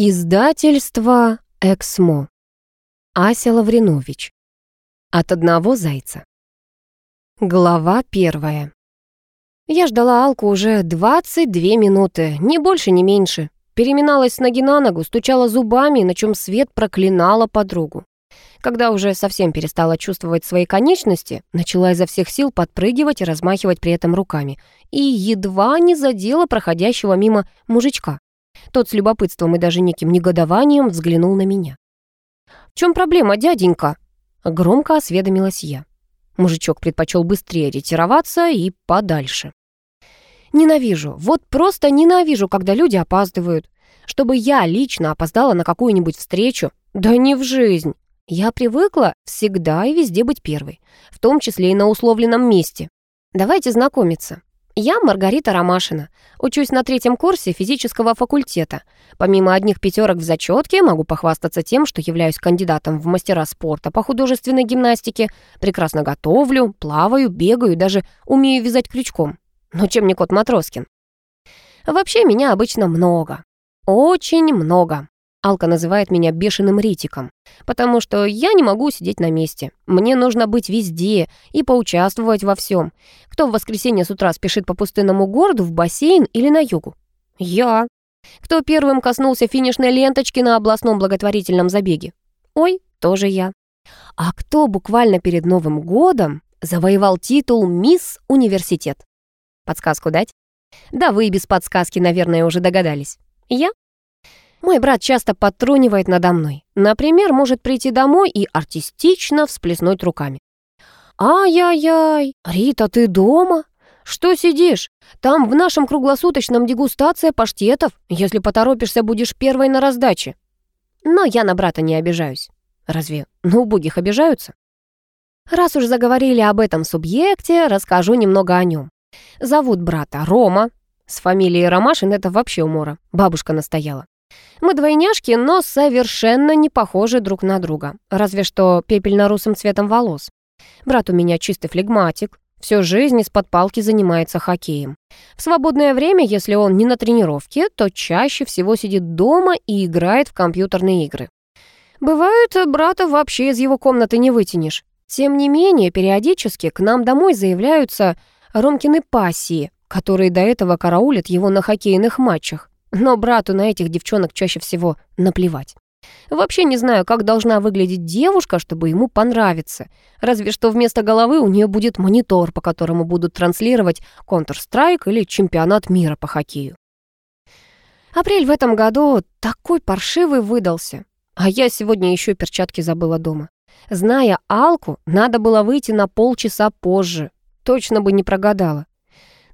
Издательство «Эксмо». Ася Лавринович. От одного зайца. Глава первая. Я ждала Алку уже 22 минуты, ни больше, ни меньше. Переминалась с ноги на ногу, стучала зубами, на чем свет проклинала подругу. Когда уже совсем перестала чувствовать свои конечности, начала изо всех сил подпрыгивать и размахивать при этом руками. И едва не задела проходящего мимо мужичка. Тот с любопытством и даже неким негодованием взглянул на меня. «В чем проблема, дяденька?» Громко осведомилась я. Мужичок предпочел быстрее ретироваться и подальше. Ненавижу, вот просто ненавижу, когда люди опаздывают. Чтобы я лично опоздала на какую-нибудь встречу, да не в жизнь. Я привыкла всегда и везде быть первой, в том числе и на условленном месте. Давайте знакомиться. Я Маргарита Ромашина, учусь на третьем курсе физического факультета. Помимо одних пятерок в зачетке, могу похвастаться тем, что являюсь кандидатом в мастера спорта по художественной гимнастике, прекрасно готовлю, плаваю, бегаю, даже умею вязать крючком. Но чем не кот Матроскин? Вообще меня обычно много. Очень много. Алка называет меня бешеным ритиком, потому что я не могу сидеть на месте. Мне нужно быть везде и поучаствовать во всем. Кто в воскресенье с утра спешит по пустынному городу в бассейн или на югу? Я. Кто первым коснулся финишной ленточки на областном благотворительном забеге? Ой, тоже я. А кто буквально перед Новым годом завоевал титул «Мисс Университет»? Подсказку дать? Да вы и без подсказки, наверное, уже догадались. Я мой брат часто подтрунивает надо мной. Например, может прийти домой и артистично всплеснуть руками. «Ай-яй-яй, Рита, ты дома? Что сидишь? Там в нашем круглосуточном дегустация паштетов. Если поторопишься, будешь первой на раздаче». Но я на брата не обижаюсь. Разве на убогих обижаются? Раз уж заговорили об этом субъекте, расскажу немного о нем. Зовут брата Рома. С фамилией Ромашин это вообще умора. Бабушка настояла. Мы двойняшки, но совершенно не похожи друг на друга, разве что пепельно-русым цветом волос. Брат у меня чистый флегматик, всю жизнь из-под палки занимается хоккеем. В свободное время, если он не на тренировке, то чаще всего сидит дома и играет в компьютерные игры. Бывает, брата вообще из его комнаты не вытянешь. Тем не менее, периодически к нам домой заявляются Ромкины пассии, которые до этого караулят его на хоккейных матчах. Но брату на этих девчонок чаще всего наплевать. Вообще не знаю, как должна выглядеть девушка, чтобы ему понравиться. Разве что вместо головы у нее будет монитор, по которому будут транслировать Counter-Strike или чемпионат мира по хоккею. Апрель в этом году такой паршивый выдался. А я сегодня еще перчатки забыла дома. Зная Алку, надо было выйти на полчаса позже. Точно бы не прогадала.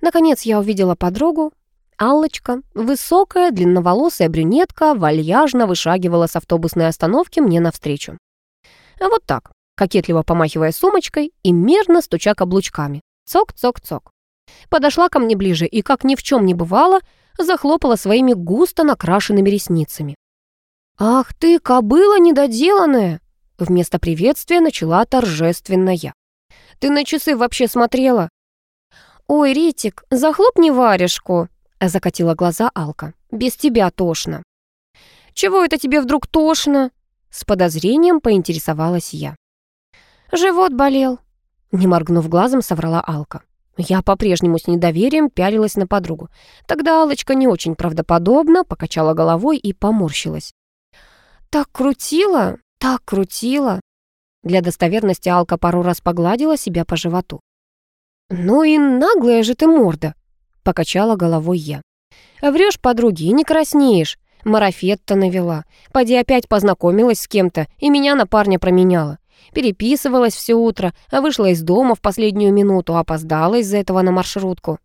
Наконец я увидела подругу, Аллочка, высокая, длинноволосая брюнетка, вальяжно вышагивала с автобусной остановки мне навстречу. Вот так, кокетливо помахивая сумочкой и мерно стуча каблучками. Цок-цок-цок. Подошла ко мне ближе и, как ни в чем не бывало, захлопала своими густо накрашенными ресницами. «Ах ты, кобыла недоделанная!» Вместо приветствия начала торжественно я. «Ты на часы вообще смотрела?» «Ой, Ритик, захлопни варежку!» Закатила глаза Алка. «Без тебя тошно». «Чего это тебе вдруг тошно?» С подозрением поинтересовалась я. «Живот болел», — не моргнув глазом, соврала Алка. Я по-прежнему с недоверием пялилась на подругу. Тогда Алочка не очень правдоподобно покачала головой и поморщилась. «Так крутила, так крутила». Для достоверности Алка пару раз погладила себя по животу. «Ну и наглая же ты морда», Покачала головой я. Врешь, подруги, и не краснеешь. Марафет-то навела. Поди опять познакомилась с кем-то, и меня на парня променяла. Переписывалась все утро, а вышла из дома в последнюю минуту, опоздала из-за этого на маршрутку.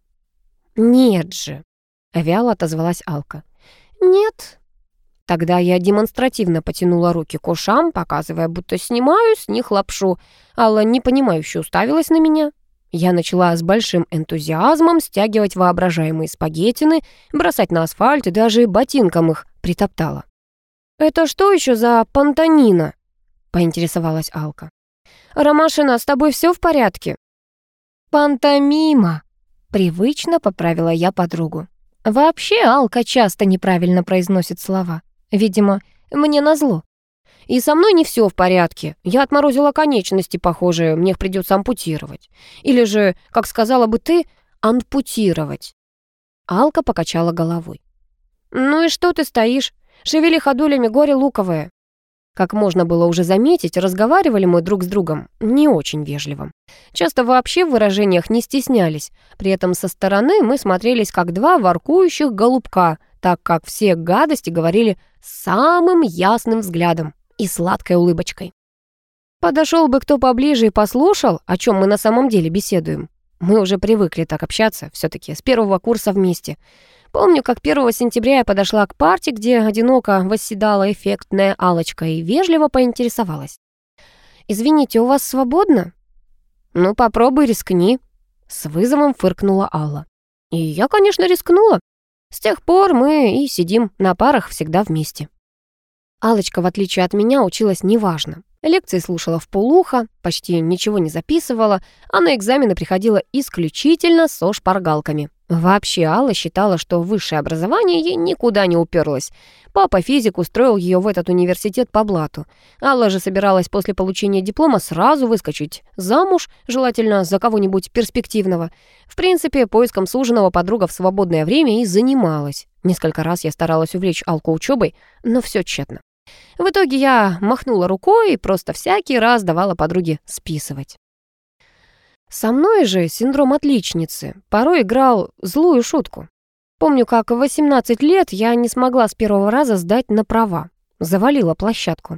«Нет же», — вяло отозвалась Алка. «Нет». Тогда я демонстративно потянула руки к ушам, показывая, будто снимаю с них лапшу. Алла непонимающе уставилась на меня. Я начала с большим энтузиазмом стягивать воображаемые спагеттины, бросать на асфальт и даже ботинком их притоптала. «Это что еще за пантонина?» — поинтересовалась Алка. «Ромашина, с тобой все в порядке?» «Пантомима», — привычно поправила я подругу. Вообще Алка часто неправильно произносит слова. Видимо, мне назло. И со мной не все в порядке. Я отморозила конечности, похоже, мне их придется ампутировать. Или же, как сказала бы ты, ампутировать. Алка покачала головой. «Ну и что ты стоишь? Шевели ходулями горе луковое». Как можно было уже заметить, разговаривали мы друг с другом не очень вежливо. Часто вообще в выражениях не стеснялись. При этом со стороны мы смотрелись как два воркующих голубка, так как все гадости говорили самым ясным взглядом и сладкой улыбочкой. Подошел бы кто поближе и послушал, о чем мы на самом деле беседуем. Мы уже привыкли так общаться, все таки с первого курса вместе. Помню, как 1 сентября я подошла к парте, где одиноко восседала эффектная алочка и вежливо поинтересовалась. «Извините, у вас свободно?» «Ну, попробуй рискни», — с вызовом фыркнула Алла. И я, конечно, рискнула. С тех пор мы и сидим на парах всегда вместе. Алочка, в отличие от меня, училась неважно. Лекции слушала в полухо, почти ничего не записывала, а на экзамены приходила исключительно со шпаргалками. Вообще Алла считала, что высшее образование ей никуда не уперлось. Папа физик устроил ее в этот университет по блату. Алла же собиралась после получения диплома сразу выскочить замуж, желательно за кого-нибудь перспективного. В принципе, поиском суженого подруга в свободное время и занималась. Несколько раз я старалась увлечь Алку учебой, но все тщетно. В итоге я махнула рукой и просто всякий раз давала подруге списывать. Со мной же синдром отличницы порой играл злую шутку. Помню, как в 18 лет я не смогла с первого раза сдать на права. Завалила площадку.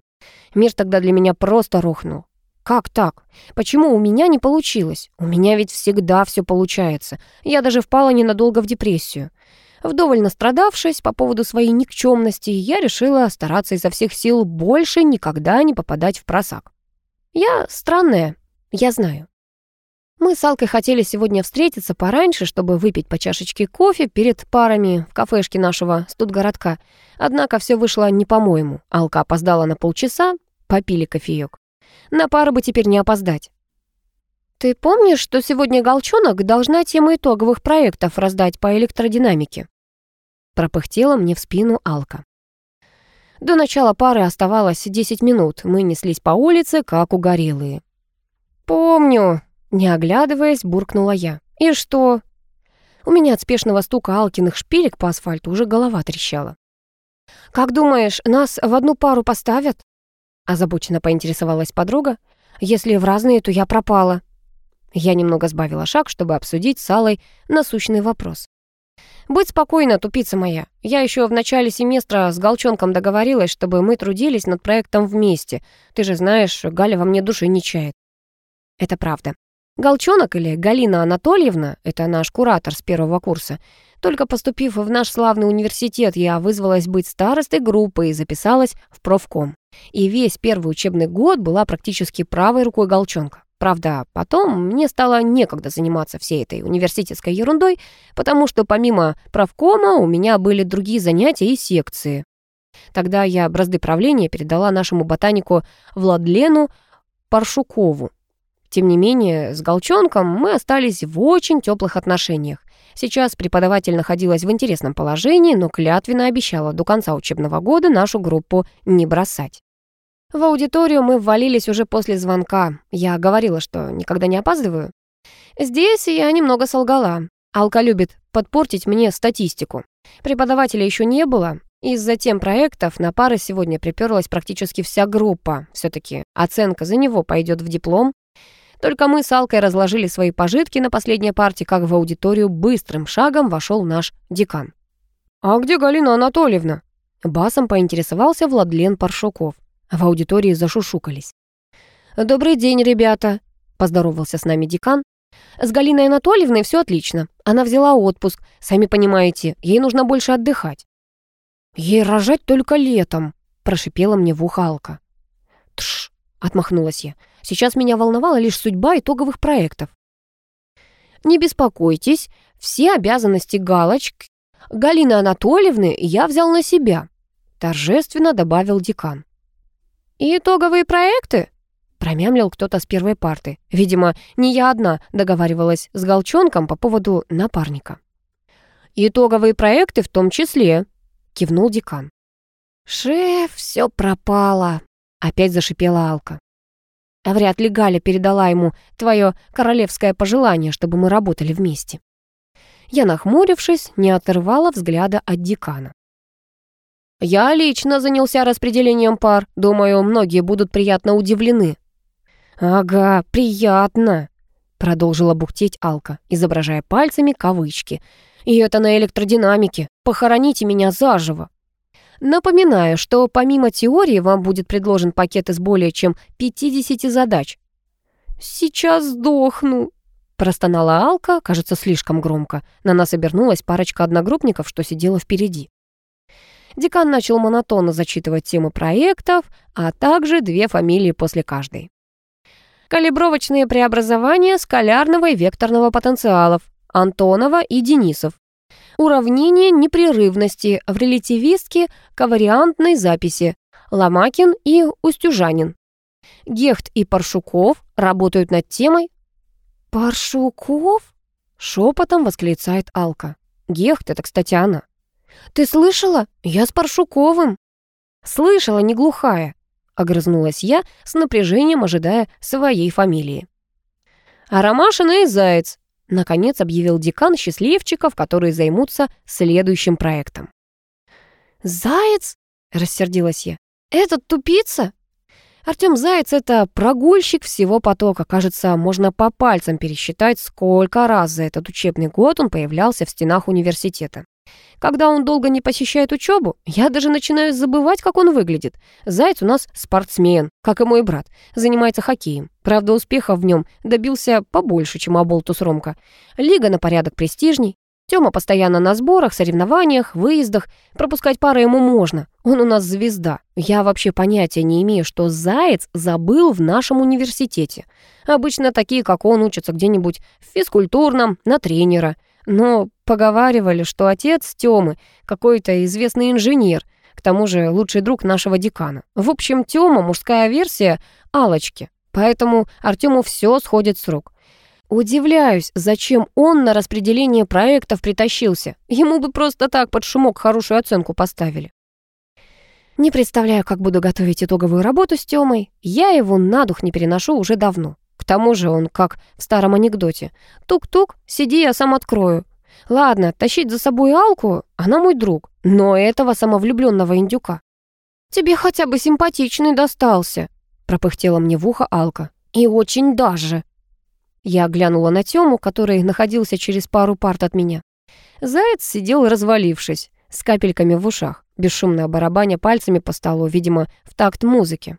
Мир тогда для меня просто рухнул. Как так? Почему у меня не получилось? У меня ведь всегда все получается. Я даже впала ненадолго в депрессию. Вдоволь настрадавшись по поводу своей никчемности, я решила стараться изо всех сил больше никогда не попадать в просак. Я странная, я знаю. Мы с Алкой хотели сегодня встретиться пораньше, чтобы выпить по чашечке кофе перед парами в кафешке нашего студгородка. Однако все вышло не по-моему. Алка опоздала на полчаса, попили кофеек. На пару бы теперь не опоздать. «Ты помнишь, что сегодня Голчонок должна тему итоговых проектов раздать по электродинамике?» Пропыхтела мне в спину Алка. До начала пары оставалось 10 минут. Мы неслись по улице, как угорелые. «Помню», — не оглядываясь, буркнула я. «И что?» У меня от спешного стука Алкиных шпилек по асфальту уже голова трещала. «Как думаешь, нас в одну пару поставят?» Озабоченно поинтересовалась подруга. «Если в разные, то я пропала». Я немного сбавила шаг, чтобы обсудить с Аллой насущный вопрос. «Будь спокойна, тупица моя. Я еще в начале семестра с Галчонком договорилась, чтобы мы трудились над проектом вместе. Ты же знаешь, Галя во мне души не чает». Это правда. Галчонок или Галина Анатольевна, это наш куратор с первого курса, только поступив в наш славный университет, я вызвалась быть старостой группы и записалась в профком. И весь первый учебный год была практически правой рукой Галчонка. Правда, потом мне стало некогда заниматься всей этой университетской ерундой, потому что помимо правкома у меня были другие занятия и секции. Тогда я бразды правления передала нашему ботанику Владлену Паршукову. Тем не менее, с Голчонком мы остались в очень теплых отношениях. Сейчас преподаватель находилась в интересном положении, но клятвенно обещала до конца учебного года нашу группу не бросать. В аудиторию мы ввалились уже после звонка. Я говорила, что никогда не опаздываю. Здесь я немного солгала. Алка любит подпортить мне статистику. Преподавателя еще не было. Из-за тем проектов на пары сегодня приперлась практически вся группа. Все-таки оценка за него пойдет в диплом. Только мы с Алкой разложили свои пожитки на последней партии, как в аудиторию быстрым шагом вошел наш декан. «А где Галина Анатольевна?» Басом поинтересовался Владлен Паршуков. В аудитории зашушукались. «Добрый день, ребята», — поздоровался с нами декан. «С Галиной Анатольевной все отлично. Она взяла отпуск. Сами понимаете, ей нужно больше отдыхать». «Ей рожать только летом», — прошипела мне в ухо Алка. «Тш», — отмахнулась я. «Сейчас меня волновала лишь судьба итоговых проектов». «Не беспокойтесь, все обязанности галочки Галины Анатольевны я взял на себя», — торжественно добавил декан. «И итоговые проекты?» Промямлил кто-то с первой парты. Видимо, не я одна договаривалась с Голчонком по поводу напарника. «Итоговые проекты в том числе», — кивнул декан. «Шеф, все пропало», — опять зашипела Алка. А вряд ли Галя передала ему твое королевское пожелание, чтобы мы работали вместе. Я, нахмурившись, не оторвала взгляда от декана. Я лично занялся распределением пар. Думаю, многие будут приятно удивлены. Ага, приятно, продолжила бухтеть Алка, изображая пальцами кавычки. И это на электродинамике. Похороните меня заживо. Напоминаю, что помимо теории вам будет предложен пакет из более чем 50 задач. «Сейчас сдохну», — простонала Алка, кажется, слишком громко. На нас обернулась парочка одногруппников, что сидела впереди. Декан начал монотонно зачитывать темы проектов, а также две фамилии после каждой. Калибровочные преобразования скалярного и векторного потенциалов Антонова и Денисов. Уравнение непрерывности в релятивистке ковариантной записи Ломакин и Устюжанин. Гехт и Паршуков работают над темой «Паршуков?» — шепотом восклицает Алка. Гехт — это, кстати, она. «Ты слышала? Я с Паршуковым». «Слышала, не глухая», — огрызнулась я, с напряжением ожидая своей фамилии. «А Ромашина и Заяц. Наконец объявил декан счастливчиков, которые займутся следующим проектом. «Заяц?» — рассердилась я. «Этот тупица?» Артём Заяц — это прогульщик всего потока. Кажется, можно по пальцам пересчитать, сколько раз за этот учебный год он появлялся в стенах университета. Когда он долго не посещает учебу, я даже начинаю забывать, как он выглядит. Заяц у нас спортсмен, как и мой брат, занимается хоккеем. Правда, успехов в нем добился побольше, чем Аболтус Ромка. Лига на порядок престижней. Тёма постоянно на сборах, соревнованиях, выездах. Пропускать пары ему можно. Он у нас звезда. Я вообще понятия не имею, что Заяц забыл в нашем университете. Обычно такие, как он, учатся где-нибудь в физкультурном, на тренера. Но поговаривали, что отец Тёмы какой-то известный инженер, к тому же лучший друг нашего декана. В общем, Тёма — мужская версия Алочки, поэтому Артёму всё сходит с рук. Удивляюсь, зачем он на распределение проектов притащился. Ему бы просто так под шумок хорошую оценку поставили. Не представляю, как буду готовить итоговую работу с Тёмой. Я его на дух не переношу уже давно. Тому же он как в старом анекдоте. Тук-тук, сиди, я сам открою. Ладно, тащить за собой Алку, она мой друг, но этого самовлюбленного индюка. «Тебе хотя бы симпатичный достался», — пропыхтела мне в ухо Алка. «И очень даже». Я глянула на Тему, который находился через пару парт от меня. Заяц сидел развалившись, с капельками в ушах, бесшумно барабаня пальцами по столу, видимо, в такт музыки.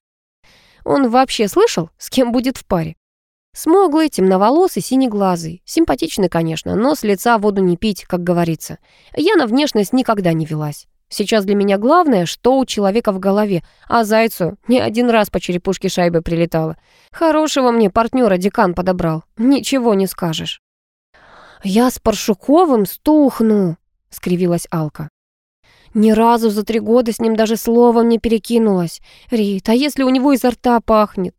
Он вообще слышал, с кем будет в паре? Смуглый, темноволосый, синеглазый. Симпатичный, конечно, но с лица воду не пить, как говорится. Я на внешность никогда не велась. Сейчас для меня главное, что у человека в голове, а Зайцу не один раз по черепушке шайбы прилетало. Хорошего мне партнера декан подобрал, ничего не скажешь. «Я с Паршуковым стухну», — скривилась Алка. Ни разу за три года с ним даже словом не перекинулась. Рит, а если у него изо рта пахнет?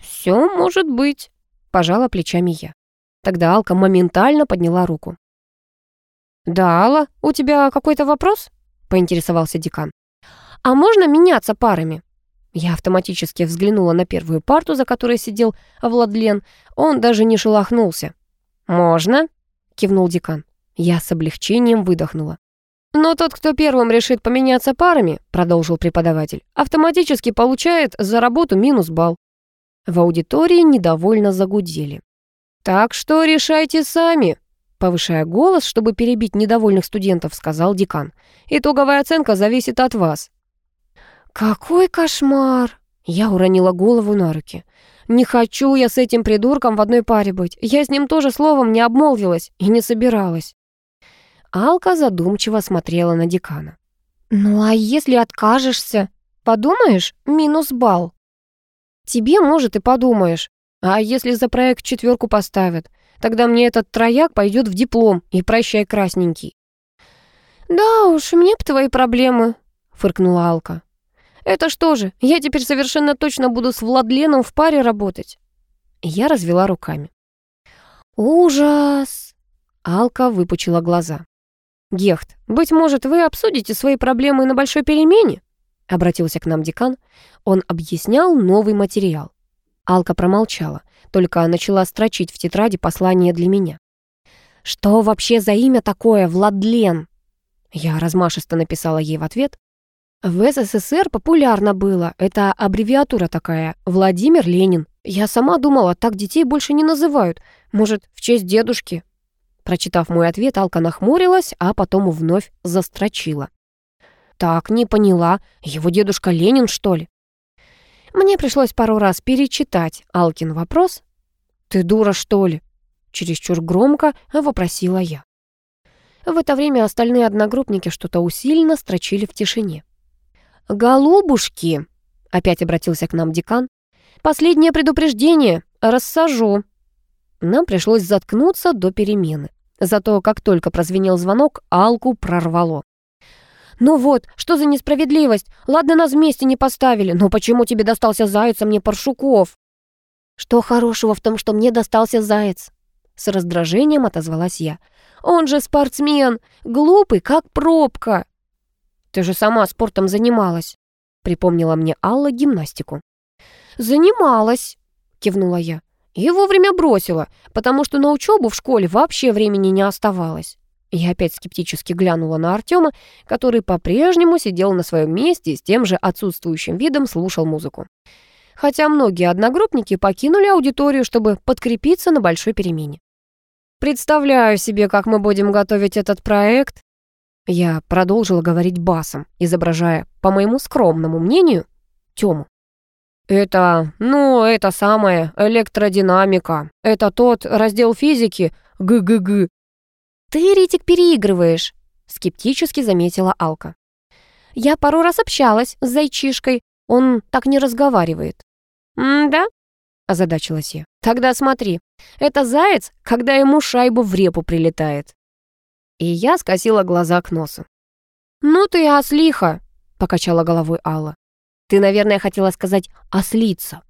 «Все может быть», — пожала плечами я. Тогда Алка моментально подняла руку. «Да, Алла, у тебя какой-то вопрос?» — поинтересовался декан. «А можно меняться парами?» Я автоматически взглянула на первую парту, за которой сидел Владлен. Он даже не шелохнулся. «Можно?» — кивнул декан. Я с облегчением выдохнула. «Но тот, кто первым решит поменяться парами, — продолжил преподаватель, — автоматически получает за работу минус балл. В аудитории недовольно загудели. «Так что решайте сами», — повышая голос, чтобы перебить недовольных студентов, сказал декан. «Итоговая оценка зависит от вас». «Какой кошмар!» Я уронила голову на руки. «Не хочу я с этим придурком в одной паре быть. Я с ним тоже словом не обмолвилась и не собиралась». Алка задумчиво смотрела на декана. «Ну а если откажешься? Подумаешь, минус балл». Тебе, может, и подумаешь. А если за проект четверку поставят? Тогда мне этот трояк пойдет в диплом, и прощай, красненький». «Да уж, мне б твои проблемы», — фыркнула Алка. «Это что же, я теперь совершенно точно буду с Владленом в паре работать?» Я развела руками. «Ужас!» Алка выпучила глаза. «Гехт, быть может, вы обсудите свои проблемы на большой перемене?» Обратился к нам декан. Он объяснял новый материал. Алка промолчала, только начала строчить в тетради послание для меня. «Что вообще за имя такое, Владлен?» Я размашисто написала ей в ответ. В СССР популярно было. Это аббревиатура такая. Владимир Ленин. Я сама думала, так детей больше не называют. Может, в честь дедушки? Прочитав мой ответ, Алка нахмурилась, а потом вновь застрочила. «Так, не поняла. Его дедушка Ленин, что ли?» Мне пришлось пару раз перечитать Алкин вопрос. «Ты дура, что ли?» Чересчур громко вопросила я. В это время остальные одногруппники что-то усиленно строчили в тишине. «Голубушки!» — опять обратился к нам декан. «Последнее предупреждение. Рассажу». Нам пришлось заткнуться до перемены. Зато как только прозвенел звонок, Алку прорвало. «Ну вот, что за несправедливость? Ладно, нас вместе не поставили, но почему тебе достался заяц, а мне Паршуков?» «Что хорошего в том, что мне достался заяц?» С раздражением отозвалась я. «Он же спортсмен, глупый, как пробка!» «Ты же сама спортом занималась», — припомнила мне Алла гимнастику. «Занималась», — кивнула я. «И вовремя бросила, потому что на учебу в школе вообще времени не оставалось». Я опять скептически глянула на Артема, который по-прежнему сидел на своем месте и с тем же отсутствующим видом слушал музыку. Хотя многие одногруппники покинули аудиторию, чтобы подкрепиться на большой перемене. «Представляю себе, как мы будем готовить этот проект», я продолжила говорить басом, изображая, по моему скромному мнению, Тему. «Это, ну, это самая электродинамика. Это тот раздел физики, г-г-г». «Ты, Ритик, переигрываешь», — скептически заметила Алка. «Я пару раз общалась с зайчишкой, он так не разговаривает». «М-да?» — озадачилась я. «Тогда смотри, это заяц, когда ему шайбу в репу прилетает» и я скосила глаза к носу. «Ну ты ослиха!» — покачала головой Алла. «Ты, наверное, хотела сказать «ослица».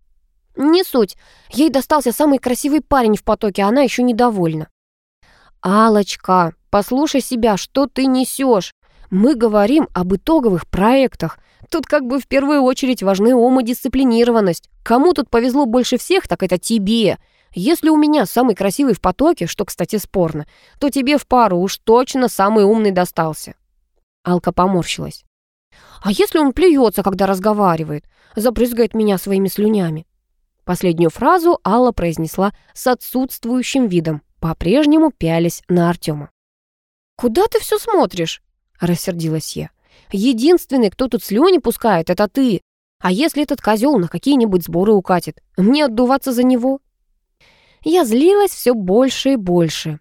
«Не суть. Ей достался самый красивый парень в потоке, а она еще недовольна». Алочка послушай себя, что ты несешь? Мы говорим об итоговых проектах. Тут как бы в первую очередь важны ум и дисциплинированность. Кому тут повезло больше всех, так это тебе. Если у меня самый красивый в потоке, что, кстати, спорно, то тебе в пару уж точно самый умный достался». Алка поморщилась. «А если он плюется, когда разговаривает, запрызгает меня своими слюнями?» Последнюю фразу Алла произнесла с отсутствующим видом, по-прежнему пялись на Артема. «Куда ты все смотришь?» — рассердилась я. «Единственный, кто тут слюни пускает, это ты. А если этот козел на какие-нибудь сборы укатит, мне отдуваться за него?» Я злилась все больше и больше.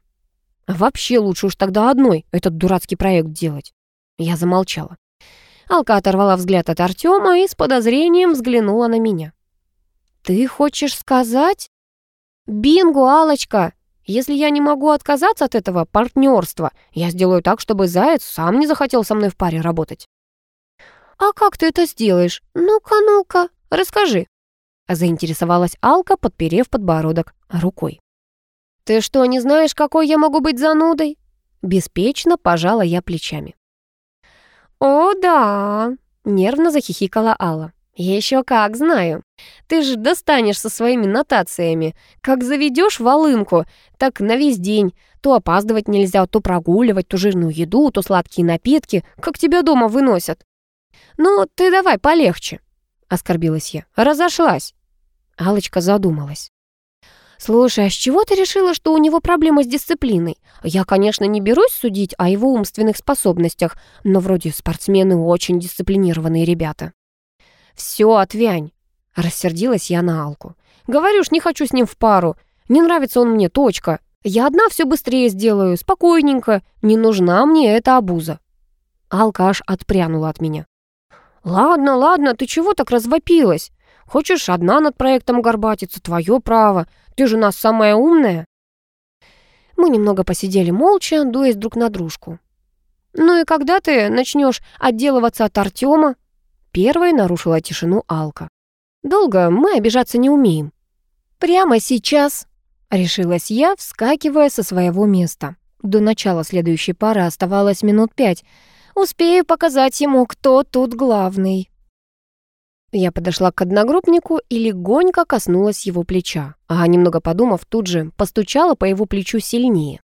Вообще лучше уж тогда одной этот дурацкий проект делать. Я замолчала. Алка оторвала взгляд от Артема и с подозрением взглянула на меня. «Ты хочешь сказать?» «Бинго, Алочка! Если я не могу отказаться от этого партнерства, я сделаю так, чтобы Заяц сам не захотел со мной в паре работать». «А как ты это сделаешь? Ну-ка, ну-ка, расскажи». Заинтересовалась Алка, подперев подбородок рукой. «Ты что, не знаешь, какой я могу быть занудой?» Беспечно пожала я плечами. «О, да!» — нервно захихикала Алла. «Еще как знаю. Ты же достанешь со своими нотациями. Как заведешь волынку, так на весь день. То опаздывать нельзя, то прогуливать, то жирную еду, то сладкие напитки, как тебя дома выносят. Ну, ты давай полегче», — оскорбилась я. «Разошлась». Алочка задумалась. «Слушай, а с чего ты решила, что у него проблемы с дисциплиной? Я, конечно, не берусь судить о его умственных способностях, но вроде спортсмены очень дисциплинированные ребята». «Все, отвянь!» — рассердилась я на Алку. «Говорю ж, не хочу с ним в пару. Не нравится он мне, точка. Я одна все быстрее сделаю, спокойненько. Не нужна мне эта обуза». Алка аж отпрянула от меня. «Ладно, ладно, ты чего так развопилась? Хочешь одна над проектом горбатиться, твое право. Ты же у нас самая умная». Мы немного посидели молча, дуясь друг на дружку. «Ну и когда ты начнешь отделываться от Артема?» Первой нарушила тишину Алка. «Долго мы обижаться не умеем». «Прямо сейчас», — решилась я, вскакивая со своего места. До начала следующей пары оставалось минут пять. Успею показать ему, кто тут главный. Я подошла к одногруппнику и легонько коснулась его плеча, а немного подумав, тут же постучала по его плечу сильнее.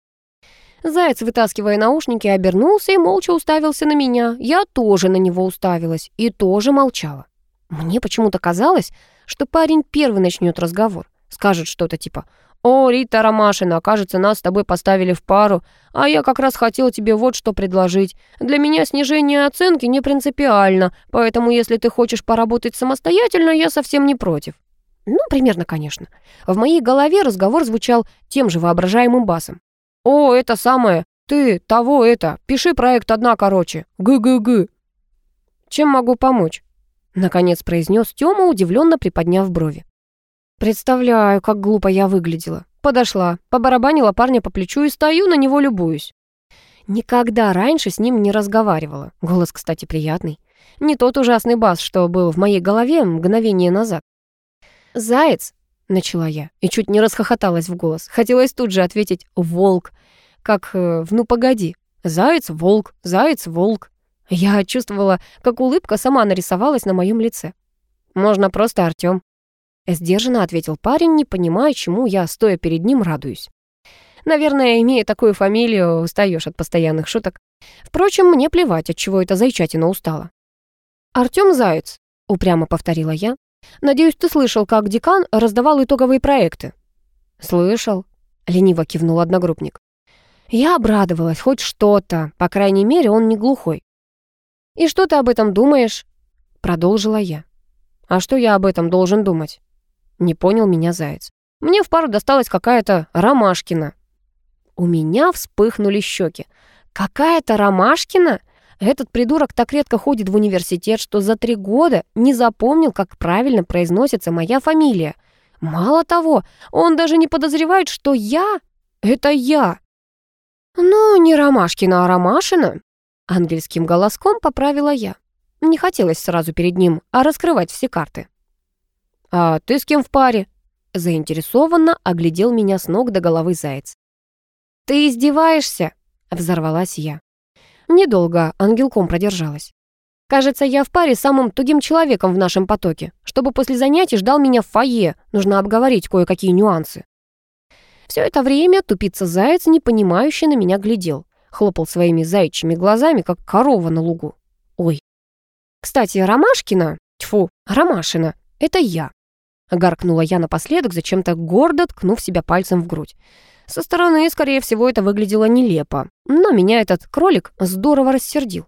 Заяц, вытаскивая наушники, обернулся и молча уставился на меня. Я тоже на него уставилась и тоже молчала. Мне почему-то казалось, что парень первый начнет разговор. Скажет что-то типа «О, Рита Ромашина, кажется, нас с тобой поставили в пару, а я как раз хотел тебе вот что предложить. Для меня снижение оценки не принципиально, поэтому если ты хочешь поработать самостоятельно, я совсем не против». Ну, примерно, конечно. В моей голове разговор звучал тем же воображаемым басом. «О, это самое, ты, того, это, пиши проект одна короче, гы-гы-гы». «Чем могу помочь?» Наконец произнес Тёма, удивленно приподняв брови. Представляю, как глупо я выглядела. Подошла, побарабанила парня по плечу и стою на него любуюсь. Никогда раньше с ним не разговаривала. Голос, кстати, приятный. Не тот ужасный бас, что был в моей голове мгновение назад. «Заяц», — начала я, и чуть не расхохоталась в голос. Хотелось тут же ответить «волк», как э, в «ну погоди». «Заяц, волк, заяц, волк». Я чувствовала, как улыбка сама нарисовалась на моем лице. «Можно просто Артём», Сдержанно ответил парень, не понимая, чему я, стоя перед ним, радуюсь. Наверное, имея такую фамилию, устаешь от постоянных шуток. Впрочем, мне плевать, от чего эта зайчатина устала. «Артём Заяц», — упрямо повторила я. «Надеюсь, ты слышал, как декан раздавал итоговые проекты?» «Слышал», — лениво кивнул одногруппник. Я обрадовалась, хоть что-то, по крайней мере, он не глухой. «И что ты об этом думаешь?» — продолжила я. «А что я об этом должен думать?» Не понял меня заяц. Мне в пару досталась какая-то Ромашкина. У меня вспыхнули щеки. Какая-то Ромашкина? Этот придурок так редко ходит в университет, что за три года не запомнил, как правильно произносится моя фамилия. Мало того, он даже не подозревает, что я — это я. «Ну, не Ромашкина, а Ромашина», — ангельским голоском поправила я. Не хотелось сразу перед ним, а раскрывать все карты. «А ты с кем в паре?» Заинтересованно оглядел меня с ног до головы заяц. «Ты издеваешься?» — взорвалась я. Недолго ангелком продержалась. Кажется, я в паре с самым тугим человеком в нашем потоке. Чтобы после занятий ждал меня в фойе, нужно обговорить кое-какие нюансы. Все это время тупица заяц, непонимающе на меня глядел. Хлопал своими заячьими глазами, как корова на лугу. Ой. Кстати, Ромашкина, тьфу, Ромашина, это я. Гаркнула я напоследок, зачем-то гордо ткнув себя пальцем в грудь. Со стороны, скорее всего, это выглядело нелепо, но меня этот кролик здорово рассердил.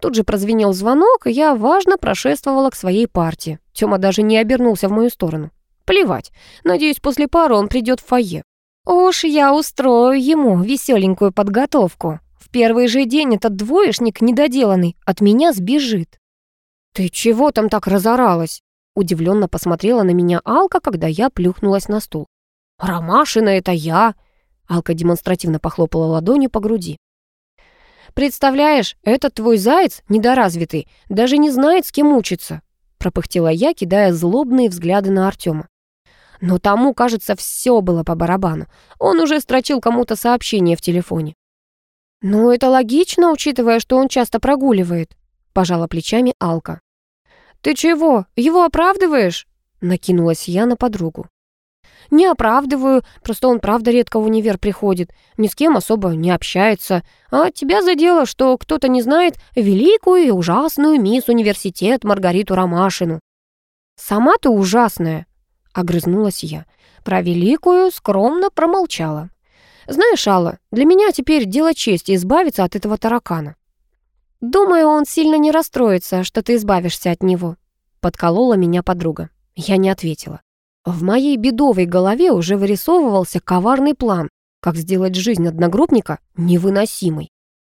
Тут же прозвенел звонок, и я важно прошествовала к своей партии. Тёма даже не обернулся в мою сторону. Плевать. Надеюсь, после пары он придет в фойе. Уж я устрою ему веселенькую подготовку. В первый же день этот двоечник недоделанный от меня сбежит. «Ты чего там так разоралась?» Удивленно посмотрела на меня Алка, когда я плюхнулась на стул. «Ромашина, это я!» Алка демонстративно похлопала ладонью по груди. «Представляешь, этот твой заяц, недоразвитый, даже не знает, с кем учится», пропыхтела я, кидая злобные взгляды на Артема. Но тому, кажется, все было по барабану. Он уже строчил кому-то сообщение в телефоне. «Ну, это логично, учитывая, что он часто прогуливает», пожала плечами Алка. «Ты чего, его оправдываешь?» Накинулась я на подругу. «Не оправдываю, просто он правда редко в универ приходит, ни с кем особо не общается. А тебя задело, что кто-то не знает великую и ужасную мисс университет Маргариту Ромашину». «Сама ты ужасная», — огрызнулась я. Про великую скромно промолчала. «Знаешь, Алла, для меня теперь дело чести избавиться от этого таракана. «Думаю, он сильно не расстроится, что ты избавишься от него», — подколола меня подруга. Я не ответила. В моей бедовой голове уже вырисовывался коварный план, как сделать жизнь одногруппника невыносимой.